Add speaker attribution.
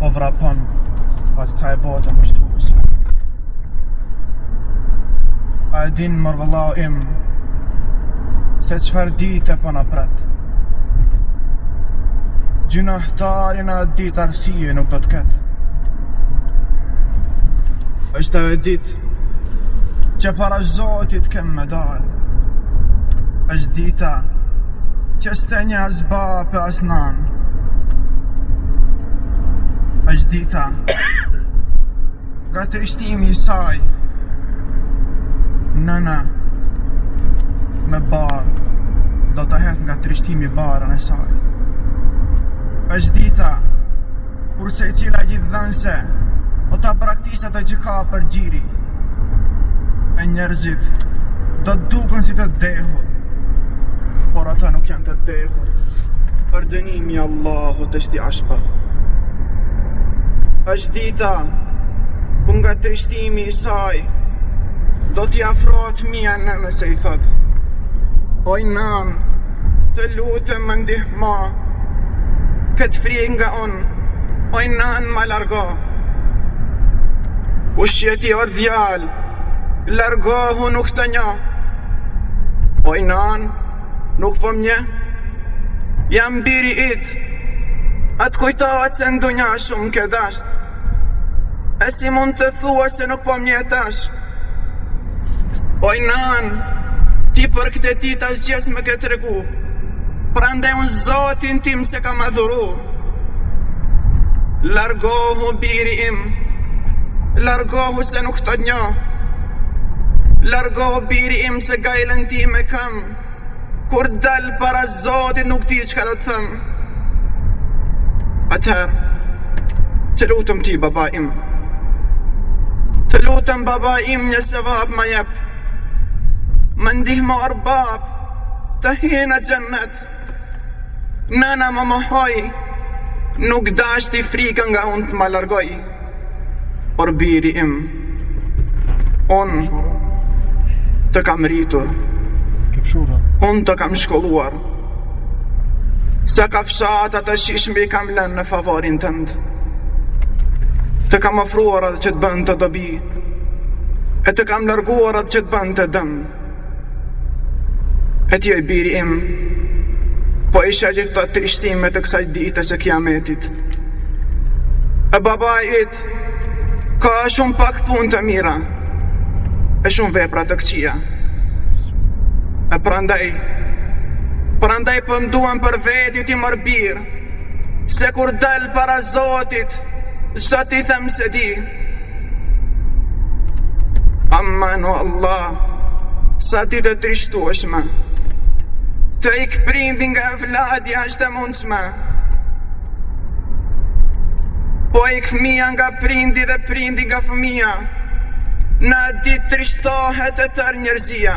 Speaker 1: O vrapon, pas kësaj bote. A e din mor vëlla im, se çfarë dite po na pret. Gjynahtari në atë ditë arsye nuk do të ketë. është ajo ditë, që para zotit kem me dalë. është dita, që s'të njeh as babë As nanë është dita Nga trishtimi i saj Nëna Me barrë Do ta hedhë nga trishtimi barrën e saj është dita Kur secila gjithdhënëse do ta braktisë atë që ka për gjiri e njerëzit do të duken si të dehur, por ata nuk janë të dehur. Por dënimi i Allahut është i ashpër. Është dita kur nga trishtimi i saj do t'i afrohet fëmija nënës e i thotë: "Oj nën, të lutem më ndihmo Mo këtë frikë nga unë Oj nan ma largo Kush je ti or djal Largohu nuk të njoh Oj nan nuk po më njeh Jam biri it A të kujtohet se n'dunja shumë ke dasht E si mund të thua se nuk po më njeh tash Oj nan, ti për këtë ditë asgjë s'më ke tregu. Prandaj unë Zotin tim s'e kam adhuru. Largohu biri im. Largohu se nuk të njoh. Largohu biri im se gajlen time kam. Kur dal para Zotit nuk di çka do të them. Atëherë, të lutem ti baba im. Të lutem baba im një sevap më jep. Më ndihmo or bab, të hy në xhennet. Nëna më mohoi, nuk dashti frikën nga unë të ma largojë. O biri im, unë të kam rritur, unë të kam shkolluar, sa kafshata të shijshme i kam lënë në favorin tënd, të kam ofruar atë që të bënte dobi, e të kam larguar atë që të bënte dëm. E ti o i biri im, po i sheh gjithë këto trishtime të kësaj dite së kiametit. E babai yt, ka shumë pak punë të mira, e shumë vepra të këqija. E prandaj, prandaj po mendoj për veti, mor bir, se kur dal para zotit, ç'do t'i them s'e di. Aman o Allah, sa ditë e trishtueshme. Të ikë prindi nga evladi është e mundshme. Po ikë fëmija nga prindi dhe prindi nga fëmija. Në atë ditë trishtohet e
Speaker 2: tërë njerëzia.